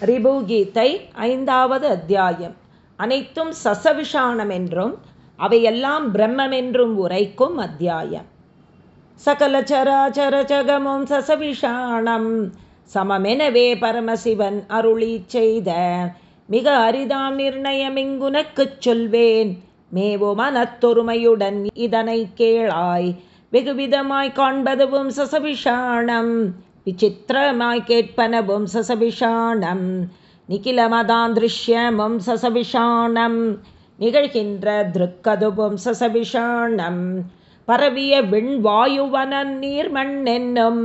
ரிபுகீதை ஐந்தாவது அத்தியாயம். அனைத்தும் சசவிஷாணம் என்றும் அவையெல்லாம் பிரம்மமென்றும் உரைக்கும் அத்தியாயம். சகல சராச்சர ஜகமும் சசவிஷாணம் சமமெனவே பரமசிவன் அருளி செய்த மிக அரிதாம் நிர்ணயம் இங்குனக்குச் சொல்வேன். மேவு மனத்தொருமையுடன் இதனை கேளாய் வெகுவிதமாய் காண்பதுவும் சசவிஷாணம் விசித்திரமாய் கேட்பன சசபிஷாணம் நிகிலமதான் திருஷ்யமும் சசபிஷாணம் நிகழ்கின்ற திருக்கதுவும் சசபிஷாணம் பரவிய விண்வாயுவன நீர்மண் என்னும்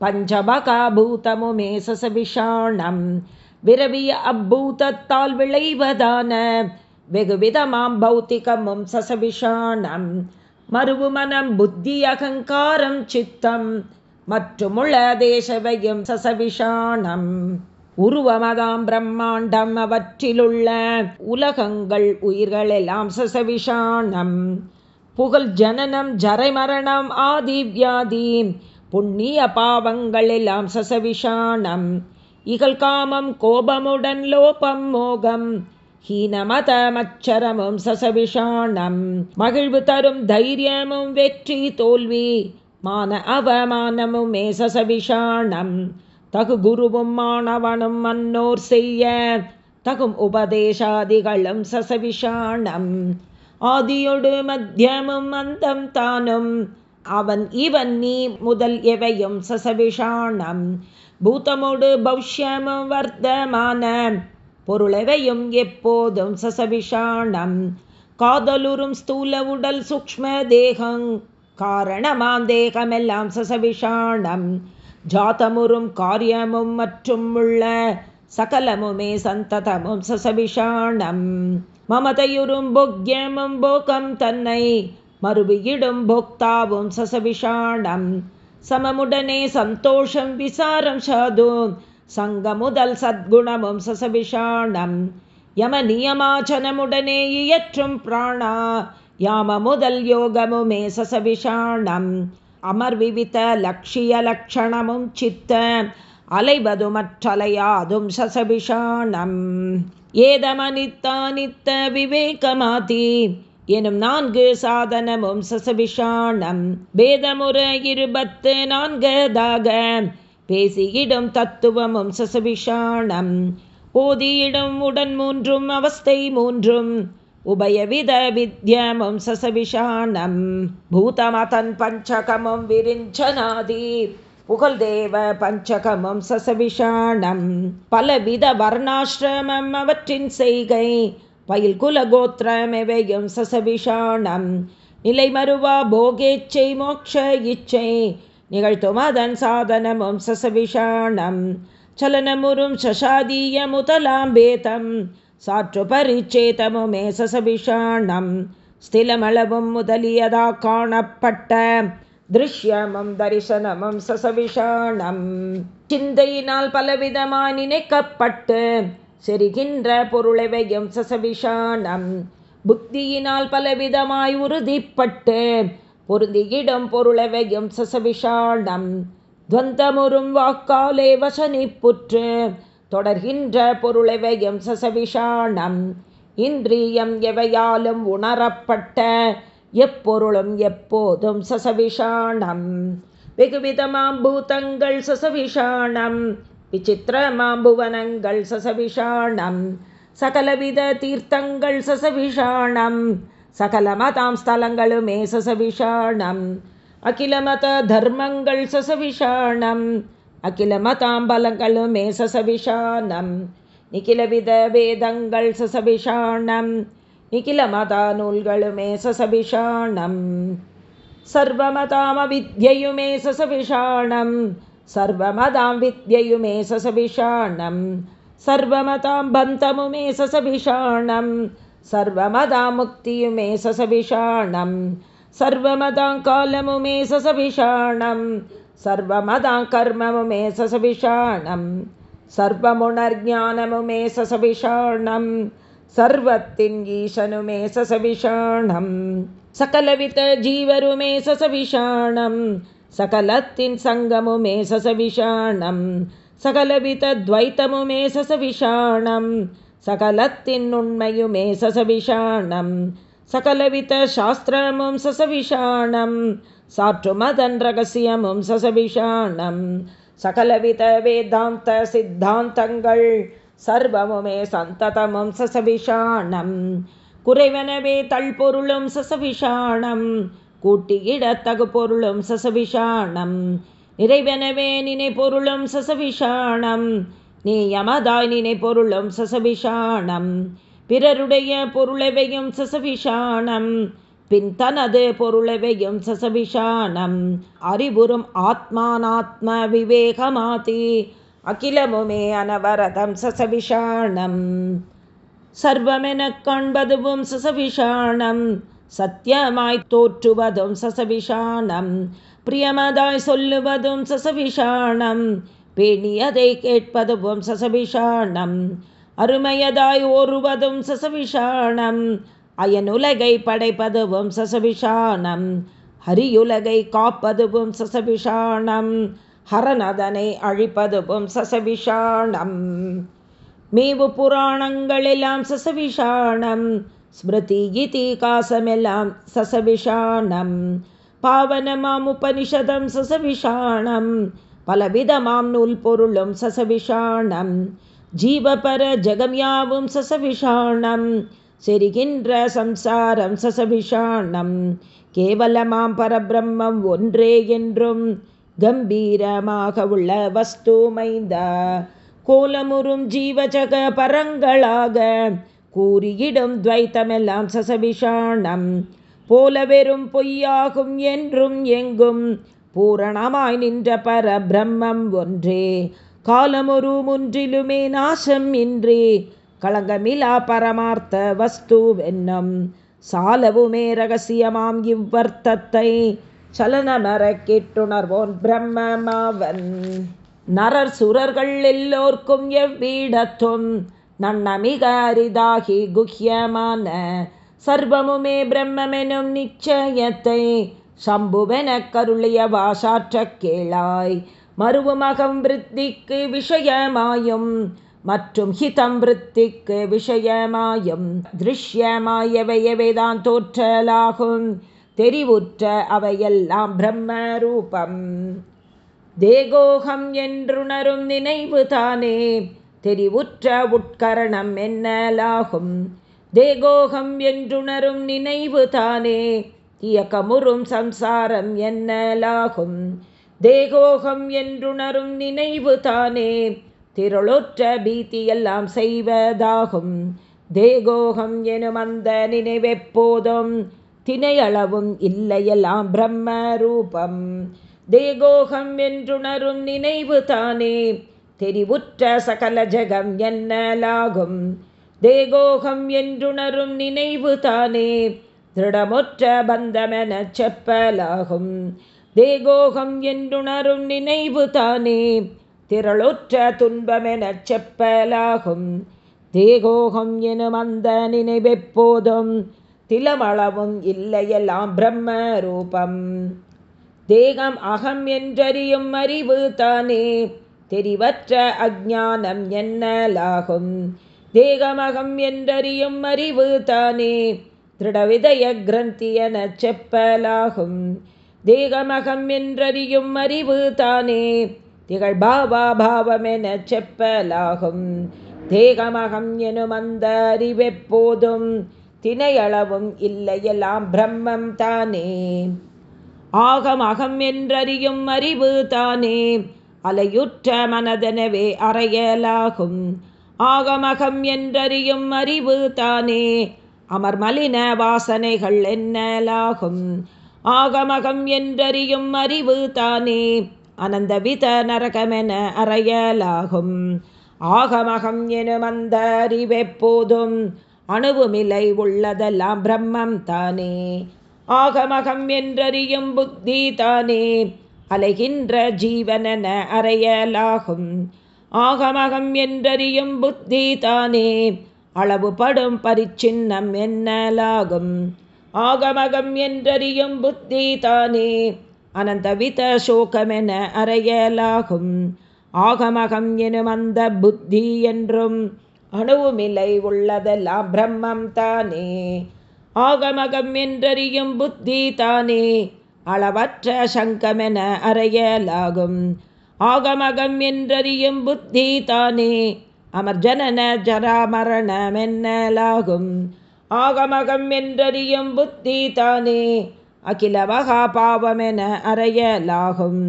பஞ்சபகாபூதமுமே சசபிஷாணம் விரவிய அப்பூதத்தால் விளைவதான வெகுவிதமாம் பௌத்திகமும் சசபிஷாணம் மறுவுமனம் புத்தி அகங்காரம் சித்தம் மற்றுமுள்ள தேசவையும் சசவிஷானம் உருவமதாம் பிரம்மாண்டம் அவற்றிலுள்ள உலகங்கள் உயிர்கள் எல்லாம் சசவிஷாணம். புகழ் ஜனனம் ஜரைமரணம் ஆதி வியாதி புண்ணிய பாவங்கள் எல்லாம் சசவிஷானம் இகழ் காமம் கோபமுடன் லோபம் மோகம் ஹீனமத மச்சரமும் சசவிஷானம் மகிழ்வு தரும் தைரியமும் வெற்றி தோல்வி மான அவமானமுமே மேசசவிஷாணம். தகு குருவும் மாணவனும் மன்னோர் செய்ய தகும் உபதேசாதிகளும் சசவிஷாணம். ஆதியொடு மத்தியமும் அந்தம் தானும் அவன் இவன் நீ முதல் எவையும் சசவிஷாணம். பூத்தமோடு பௌஷ்யமும் வர்த்தமான பொருளெவையும் எப்போதும் சசவிஷாணம். காதலுறும் ஸ்தூல உடல் சூக்ம தேகங் காரணமாம் தேகமெல்லாம் சசவிஷாணம். ஜாத்தமுறும் காரியமும் மற்றும் உள்ள சகலமுமே சந்ததமும் சசவிஷாணம். மமதையுறும் பொக்யமும் போக்கம் தன்னை மறுபியிடும் போக்தாவும் சசவிஷாணம். சமமுடனே சந்தோஷம் விசாரம் சாது சங்கமுதல் சத்குணமும் சசவிஷாணம். யம நியமாச்சனமுடனே இயற்றும் பிராணா யாம முதல் யோகமுமே சசவிஷாணம் அமர்விவித லக்ஷிய லக்ஷணமும் சித்த அலைவது மற்றலையாதும் சசபிஷாணம் ஏதமனித்தானித்த விவேகமாதி எனும் நான்கு சாதனமும் சசபிஷாணம் பேதமுற இருபத்து நான்கதாக பேசியிடும் தத்துவமும் சசபிஷாணம் போதியிடும் உடன் மூன்றும் அவஸ்தை மூன்றும் உபயவித வித்யமும் சசவிஷாணம் பூதமதன் பஞ்சகமும் விரிஞ்சனாதி புகழ் பஞ்சகமும் சசவிஷாணம் பலவித வர்ணாசிரமம் அவற்றின் செய்கை பயில் குலகோத்திரமெவையும் சசவிஷாணம் நிலை மறுவா போகேச்சை மோக்ஷ இச்சை நிகழ்த்தும் அதன் சாதனமும் சசவிஷாணம் சலனமுறும் சசாதீய முதலாம் பேதம் சாற்று பரிச்சேதமுமே சசபிஷாணம் ஸ்திலமளவும் முதலியதா காணப்பட்ட திருஷ்யமும் தரிசனமும் சசவிஷாணம் சிந்தையினால் பலவிதமாய் நினைக்கப்பட்டு செரிகின்ற பொருளவையும் சசவிஷாணம் புத்தியினால் பலவிதமாய் உறுதிப்பட்டு பொருந்தியிடும் பொருளவையும் சசவிஷாணம் துவந்தமுறும் வாக்காலே வசனிப்புற்று தொடர்கின்ற பொருளெவையும் சசவிஷாணம். இந்திரியம் எவையாலும் உணரப்பட்ட எப்பொருளும் எப்போதும் சசவிஷாணம். வெகுவிதமாம் பூதங்கள் சசவிஷாணம். விசித்திரமாம் புவனங்கள் சசவிஷாணம். சகலவித தீர்த்தங்கள் சசவிஷாணம். சகலமதாம் ஸ்தலங்களுமே சசவிஷாணம். அகிலமத தர்மங்கள் சசவிஷாணம். அகிலமதாம்பலங்களுமே சசவிஷாணம் நிகிலவித வேதங்கள் சசபிஷாணம் நிகிலமதா நூல்களுமே சசபிஷாணம் சர்வமதாம வித்யுமே சசபிஷாணம் சர்வமதாம் வித்யுமே சசபிஷாணம் சர்வமதாம் பந்தமுமே சசபிஷாணம் சர்வமதா முக்தியுமே சசபிஷாணம் சர்வமதாங்காலமுமே சசபிஷாணம் सर्वमदाकर्ममुमे ससविषाणं सर्वमुणर्ज्ञानमुमे ससविषाणं विषाणं सर्वतिङ्गीषनुमे सस सकलवितजीवरुमे ससविषाणं सकलत्तिन् सङ्गमु मे सकलवितद्वैतमुमे ससविषाणं सकलत्तिन्नुण्मयुमे सस सकलवितशास्त्रमुं ससविषाणं சாற்றுமதன் ரகசியமும் சசபிஷானம் சகலவித வேதாந்த சித்தாந்தங்கள் சர்வமுமே சந்ததமும் சசபிஷானம் குறைவனவே தள்பொருளும் சசபிஷானம் கூட்டியிடத்தகு பொருளும் சசபிஷானம் நிறைவெனவே நினை பொருளும் சசபிஷானம் நீ யமதாய் நினை பொருளும் சசபிஷானம் பிறருடைய பொருளவையும் சசபிஷானம் பின் தனது பொருளவையும் சசவிஷாணம் அறிவுறும் ஆத்மானாத்ம விவேகமாதி. அகிலமுமே அனவரதம் சசவிஷாணம் சர்வமெனக் காண்பதுவும் சசவிஷாணம் சத்தியமாய் தோற்றுவதும் சசவிஷாணம் பிரியமதாய் சொல்லுவதும் சசவிஷாணம் பேணியதை கேட்பதுவும் சசவிஷாணம் அருமையதாய் ஓருவதும் சசவிஷாணம் அயனுலகை படைப்பதுவும் சசபிஷானம் ஹரியுலகை காப்பதுவும் சசபிஷானம் ஹரநதனை அழிப்பதுவும் சசபிஷானம். மேவு புராணங்களெல்லாம் சசவிஷாணம் ஸ்மிருதி கீதி காசமெல்லாம் சசவிஷாணம் பாவனமாம் உபனிஷதம் சசவிஷாணம் பலவிதமாம் நூல் பொருளும் சசவிஷாணம் ஜீவபர ஜெகம் யாவும் சசவிஷாணம் செரிகின்ற சம்சாரம் சசவிஷாணம் கேவலமாம் பரபிரம்மம் ஒன்றே என்றும் கம்பீரமாக உள்ள வஸ்துமைந்த கோலமுறும் ஜீவஜக பரங்களாக கூறியிடும் துவைத்தமெல்லாம் சசபிஷாணம். போல வெறும் பொய்யாகும் என்றும் எங்கும் பூரணமாய் நின்ற பர பிரம்மம் ஒன்றே. காலமொரு முன்றிலுமே நாசம் இன்றி களங்கமிலா பரமார்த்த வஸ்து வென்னம் சாலவுமே ரகசியமாம் இவ்வர்த்தத்தை சலனமர கேட்டுணர்வோன் பிரம்மமாவன். நரர் சுரர்கள் எல்லோர்க்கும் எவ்வீடத்தும் நன்னமிக அரிதாகி குஹ்யமான சர்வமுமே பிரம்மெனும் நிச்சயத்தை சம்புவென கருளிய வாசாற்ற கேளாய். மருவுமகம் விருத்திக்கு விஷயமாயும் மற்றும் ஹிதம் விற்த்திக்கு விஷயமாயும் திருஷ்யமாயவையவைதான் தோற்றலாகும். தெரிவுற்ற அவையெல்லாம் பிரம்ம ரூபம் தேகோகம் என்றுணரும் நினைவு தானே தெரிவுற்ற உட்கரணம் என்னலாகும்? தேகோகம் என்றுணரும் நினைவு தானே இயக்கமுறும் சம்சாரம் என்னலாகும்? தேகோகம் என்றுணரும் நினைவு தானே திரளொற்ற பீதியெல்லாம் செய்வதாகும். தேகோகம் எனும் அந்த நினைவெப்போதும் திணையளவும் இல்லையெல்லாம் பிரம்ம ரூபம் தேகோகம் என்றுணரும் நினைவு தானே தெரிவுற்ற சகல ஜகம் என்னலாகும். தேகோகம் என்றுணரும் நினைவு தானே திருடமுற்ற பந்தமென செப்பலாகும். தேகோகம் என்றுணரும் நினைவு தானே திரளுற்ற துன்பமெனச் செப்பலாகும். தேகோகம் எனும் அந்த நினைவெப்போதும் திலமளவும் இல்லையெல்லாம் பிரம்ம ரூபம் தேகம் அகம் என்றறியும் அறிவு தானே. தெரிவற்ற அஜானம் என்னலாகும். தேகமகம் என்றறியும் அறிவு தானே. திருடவிதய கிரந்தி என செப்பலாகும். தேகமகம் என்றறியும் அறிவு தானே. திகழ் பாவா பாவம் செப்பலாகும். தேகமகம் எனும் அந்த அறிவெப்போதும் திணையளவும் இல்லையெல்லாம் பிரம்மம் தானே. ஆகம் அகம் என்றறியும் அறிவு தானே. அலையுற்ற மனதெனவே அறையலாகும். ஆகமகம் என்றறியும் அறிவு தானே. அமர்மலின வாசனைகள் என்னலாகும். ஆகமகம் என்றறியும் அறிவு தானே. அனந்தவித நரகமென அறையலாகும். ஆகமகம் எனும் அந்த அறிவெப்போதும் அணுவுமில்லை உள்ளதெல்லாம் பிரம்மம் தானே. ஆகமகம் என்றறியும் புத்தி தானே. அலைகின்ற ஜீவனென அறையலாகும். ஆகமகம் என்றறியும் புத்தி தானே. அளவுபடும் பரிச்சின்னம் என்னலாகும். ஆகமகம் என்றறியும் புத்தி தானே. அனந்தவித சோகமென அறையலாகும். ஆகமகம் எனும் அந்த புத்தி என்றும் அணுவுமில்லை உள்ளதெல்லாம் பிரம்மம் தானே. ஆகமகம் என்றறியும் புத்தி தானே அளவற்ற சங்கமென அறையலாகும். ஆகமகம் என்றறியும் புத்தி தானே அமர்ஜனன ஜராமரணமென்னலாகும். ஆகமகம் என்றறியும் புத்தி தானே அகில மகா பாவமென அறையலாகும்.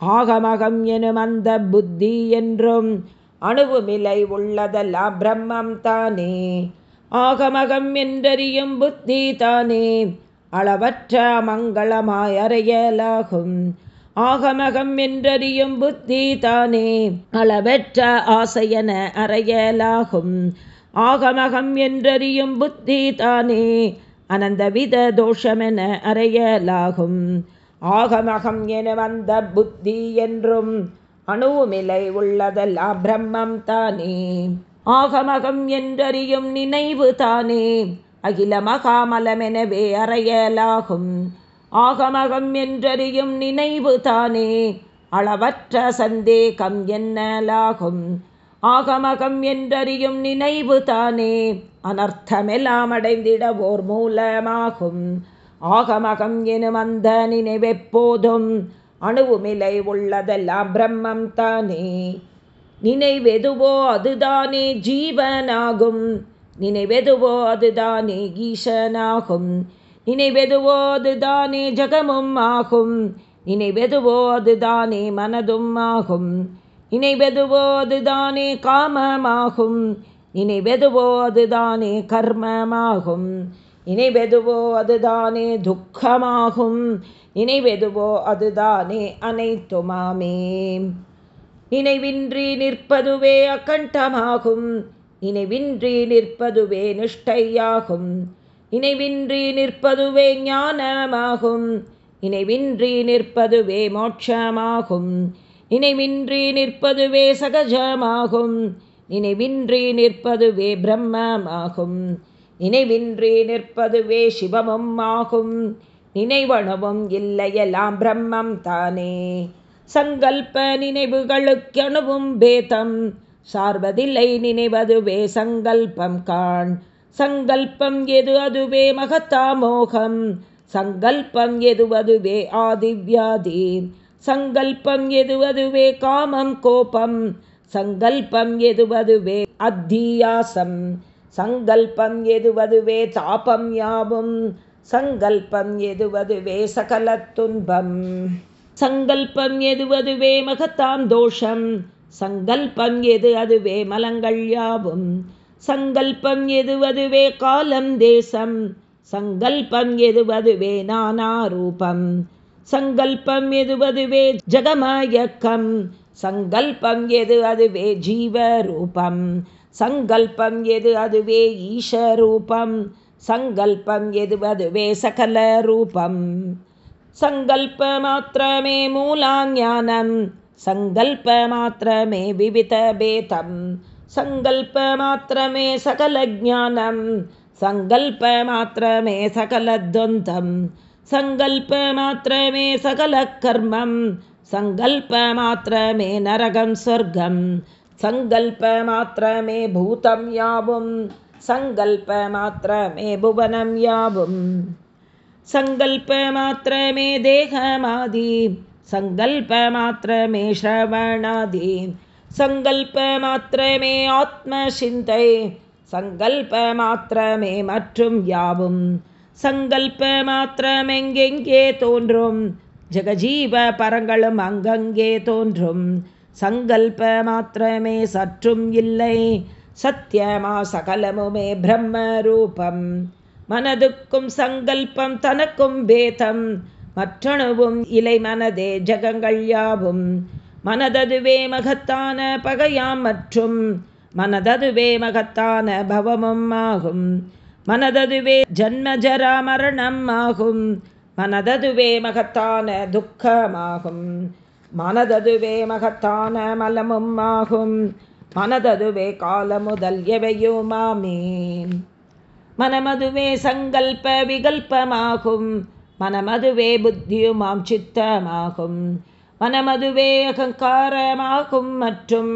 ஆகமகம் எனும் அந்த புத்தி என்றும் அணுவுமிலை உள்ளதெல்லாம் பிரம்மம் தானே. ஆகமகம் என்றறியும் புத்தி தானே அளவற்ற மங்களமாய் அறையலாகும். ஆகமகம் என்றறியும் புத்தி தானே அளவற்ற ஆசையன அறையலாகும். ஆகமகம் என்றறியும் புத்தி தானே அனந்தவித தோஷமென அறையலாகும். ஆகமகம் என வந்த புத்தி என்றும் அணுவுமிலை உள்ளதெல்லாம் பிரம்மம் தானே. ஆகமகம் என்றறியும் நினைவு தானே. அகில மகாமலமெனவே அறையலாகும். ஆகமகம் என்றறியும் நினைவு தானே. அளவற்ற சந்தேகம் என்னலாகும். ஆகமகம் என்றறியும் நினைவு தானே அனர்த்தமெல்லாம் அடைந்திட ஓர் மூலமாகும். ஆகமகம் எனும் அந்த நினைவெப்போதும் அணுவுமிலை உள்ளதெல்லாம் பிரம்மம் தானே. நினைவெதுவோ அதுதானே ஜீவனாகும் நினைவெதுவோ அதுதானே ஈசனாகும். நினைவெதுவோ அதுதானே ஜகமும் ஆகும் நினைவெதுவோ அதுதானே மனதும் ஆகும். நினைவெதுவோதுதானே காமமாகும். நினைவெதுவோ அதுதானே கர்மமாகும். நினைவெதுவோ அதுதானே துக்கமாகும். நினைவெதுவோ அதுதானே அனைத்துமாமே. நினைவின்றி நிற்பதுவே அகண்டமாகும். நினைவின்றி நிற்பதுவே நிஷ்டையாகும். நினைவின்றி நிற்பதுவே ஞானமாகும். நினைவின்றி நிற்பதுவே மோட்சமாகும். நினைவின்றி நிற்பதுவே சகஜமாகும். நினைவின்றி நிற்பதுவே பிரம்மமாகும். நினைவின்றி நிற்பதுவே சிவமும் ஆகும் நினைவனவும் இல்லையெல்லாம் பிரம்மம் தானே. சங்கல்ப நினைவுகளுக்கணுவும் பேதம். சார்வதில்லை நினைவதுவே சங்கல்பம் காண். சங்கல்பம் எது அதுவே மகத்தாமோகம் சங்கல்பம் எதுவதுவே ஆதிவியாதி. சங்கல்பம் எதுவதுவே காமம் கோபம். சங்கல்பம் எதுவதுவே அத்தியாசம். சங்கல்பம் எதுவதுவே தாபம் யாவும். சங்கல்பம் எதுவதுவே சகல துன்பம். சங்கல்பம் எதுவதுவே மகத்தாம் தோஷம். சங்கல்பம் எது அதுவே மலங்கள் யாவும். சங்கல்பம் எதுவதுவே காலம் தேசம். சங்கல்பம் எதுவதுவே நானா ரூபம். சங்கல்பம் எதுவதுவே ஜகமயக்கம் சங்கல்பம் எது அதுவே ஜீவரூபம் சங்கல்பம் எது அதுவே ஈஷரூபம் சங்கல்பம் எதுவதுவே சகல ரூபம் சங்கல்ப மாத்திரமே மூலாஞானம் சங்கல்ப மாத்திரமே விவித பேதம் சங்கல்ப सङ्गल्प सकलकर्मं मे नरकं स्वर्गं सङ्गल्प भूतं यावं सङ्गल्प भुवनं यावं। सङ्गल्प देहमादि सङ्गल्प श्रवणादि सङ्गल्प आत्मचिन्तये सकल्प मात्र मे मठं यावम् சங்கல்ப மாத்திரமெங்கெங்கே தோன்றும்? ஜெகஜீவ பரங்களும் அங்கங்கே தோன்றும். சங்கல்ப மாத்திரமே சற்றும் இல்லை. சத்தியமா சகலமுமே பிரம்ம ரூபம் மனதுக்கும் சங்கல்பம் தனக்கும் பேதம். மற்றணுவும் இலை மனதே ஜகங்கள் யாவும். மனததுவே மகத்தான பகையாம் மற்றும் மனததுவே மகத்தான பவமும் ஆகும். மனததுவே ஜன்மஜரா மரணம் ஆகும் மனததுவே மகத்தான துக்கமாகும். மனததுவே மகத்தான மலமும் ஆகும் மனததுவே கால முதல் எவையுமாமே மனமதுவே சங்கல்ப விகல்பமாகும். மனமதுவே புத்தியுமாம் சித்தமாகும். மனமதுவே அகங்காரமாகும் மற்றும்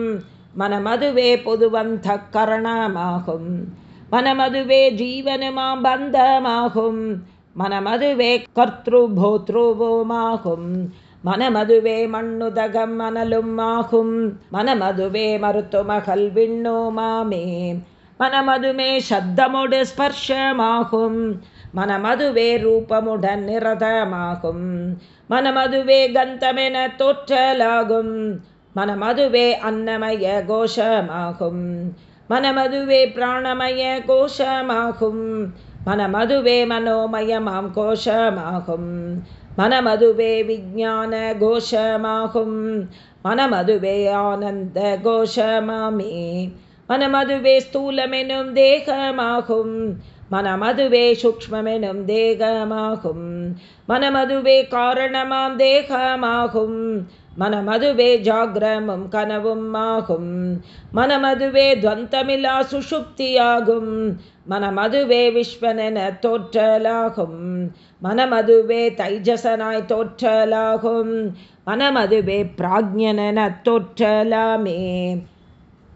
மனமதுவே பொதுவந்த கரணமாகும். மனமதுவே ஜீவனுமாம் பந்தமாகும். மனமதுவே கர்த்திருபோத்ருவோமாகும் மனமதுவே மண்ணுதகம் மணலும் ஆகும் மனமதுவே மருத்துவமகள் விண்ணோமாமே. மனமதுமே சத்தமுடு ஸ்பர்ஷமாகும். மனமதுவே ரூபமுடன் நிரதமாகும். மனமதுவே கந்தமென தோற்றலாகும். மனமதுவே அன்னமய கோஷமாகும். மனமதுவே பிராணமய கோஷமாகும். மனமதுவே மனோமயமாம் கோஷமாகும். மனமதுவே விஜான கோஷமாகும். மனமதுவே ஆனந்த கோஷமாமே. மனமதுவே ஸ்தூலமெனும் தேகமாகும். மனமதுவே சூக்மமெனும் தேகமாகும். மனமதுவே காரணமாம் தேகமாகும். மனமதுவே ஜாகிரமும் கனவும் ஆகும். மனமதுவே துவந்தமிலா சுஷுப்தியாகும் மனமதுவே விஸ்வனென தோற்றலாகும். மனமதுவே தைஜசனாய் தோற்றலாகும். மனமதுவே பிராஜ்யனென தோற்றலாமே.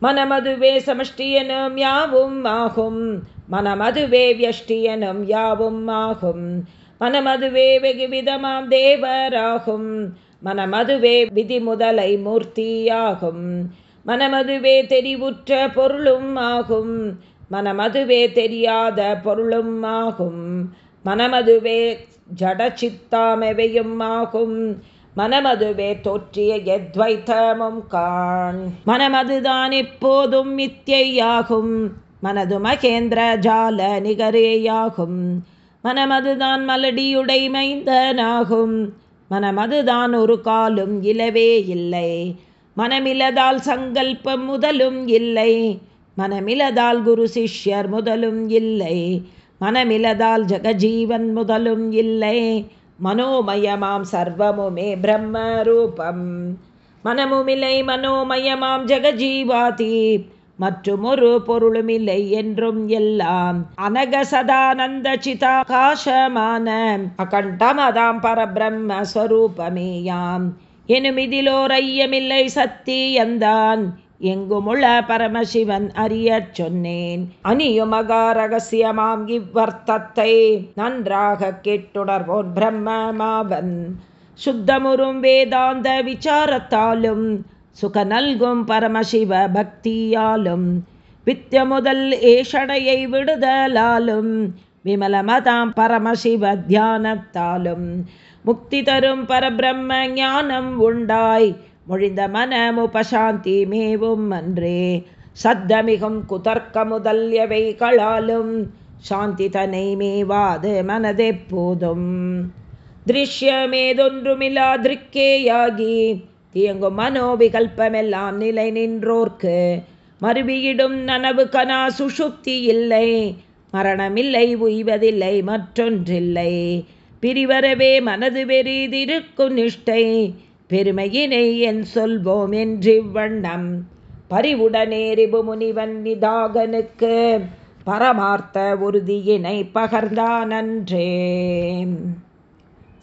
மனமதுவே சமஷ்டியனும் யாவும் ஆகும். மனமதுவே வியஷ்டியனும் யாவும் ஆகும். மனமதுவே வெகுவிதமாம் தேவராகும். மனமதுவே விதி முதலை மூர்த்தியாகும். மனமதுவே தெரிவுற்ற பொருளும் ஆகும். மனமதுவே தெரியாத பொருளும் ஆகும். மனமதுவே ஜடச்சித்தாமெவையும் ஆகும். மனமதுவே தோற்றிய எத்வைத்தமும் காண். மனமதுதான் எப்போதும் மித்தியாகும் மனது மகேந்திர ஜால நிகரேயாகும். மனமதுதான் மலடியுடை மைந்தனாகும். மனமதுதான் ஒரு காலும் இலவே இல்லை. மனமிலதால் சங்கல்பம் முதலும் இல்லை. மனமிலதால் குரு சிஷ்யர் முதலும் இல்லை. மனமிலதால் ஜகஜீவன் முதலும் இல்லை. மனோமயமாம் சர்வமுமே பிரம்ம ரூபம் மனமுமில்லை மனோமயமாம் ஜெகஜீவாதி மற்றும் ஒரு பொருளுமில்லை என்றும் எல்லாம். அனக சதானந்த சிதாகாசமான அகண்டமதாம் பரபிரம்ம ஸ்வரூபமேயாம் எனுமிதிலோர் ஐயமில்லை சத்தியந்தான். எங்குமுள்ள பரமசிவன் அறிய சொன்னேன். அணியுமகா ரகசியமாம் இவ்வர்த்தத்தை நன்றாக கேட்டுணர்வோன் பிரம்மமாவன். சுத்தமுறும் வேதாந்த விசாரத்தாலும் சுக நல்கும் பரமசிவ பக்தியாலும் வித்திய முதல் ஏஷடையை விடுதலாலும் விமலமதாம் பரமசிவ தியானத்தாலும் முக்தி தரும் பரபிரம்ம ஞானம் உண்டாய் மொழிந்த மனமுபசாந்தி மேவும் அன்றே. சத்தமிகும் குதர்க்க முதல்யவைகளாலும் சாந்தி தனை மேவாது மனதெப்போதும். திருஷ்யமேதொன்றுமிலா திருக்கேயாகி இயங்கும் மனோவிகல்பமெல்லாம் நிலை நின்றோர்க்கு. மறுபியிடும் நனவு கனா சுஷுப்தி இல்லை. மரணமில்லை உய்வதில்லை மற்றொன்றில்லை. பிரிவரவே மனது வெறிதிருக்கும் நிஷ்டை. பெருமையினை என் சொல்வோம் என்றிவ்வண்ணம் பரிவுடனேரிபு முனிவன் நிதாகனுக்கு பரமார்த்த உறுதியினை பகர்ந்தானன்றே சக்கலமான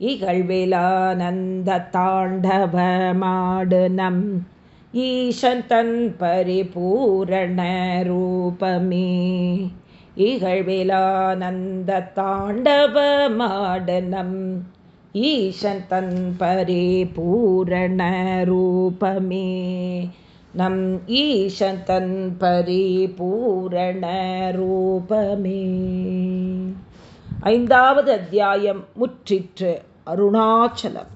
இகழ்விலானந்த தாண்டவமாடுனம் ஈசன் தன் பரிபூரண ரூபமே இகழ்விலானந்த தாண்டவமாடுனம் ஈசன் தன் பரிபூரண ரூபமே நம் ஈசன் தன் பரிபூரண ரூபமே ஐந்தாவது அத்தியாயம் முற்றிற்று அருணாச்சலம்.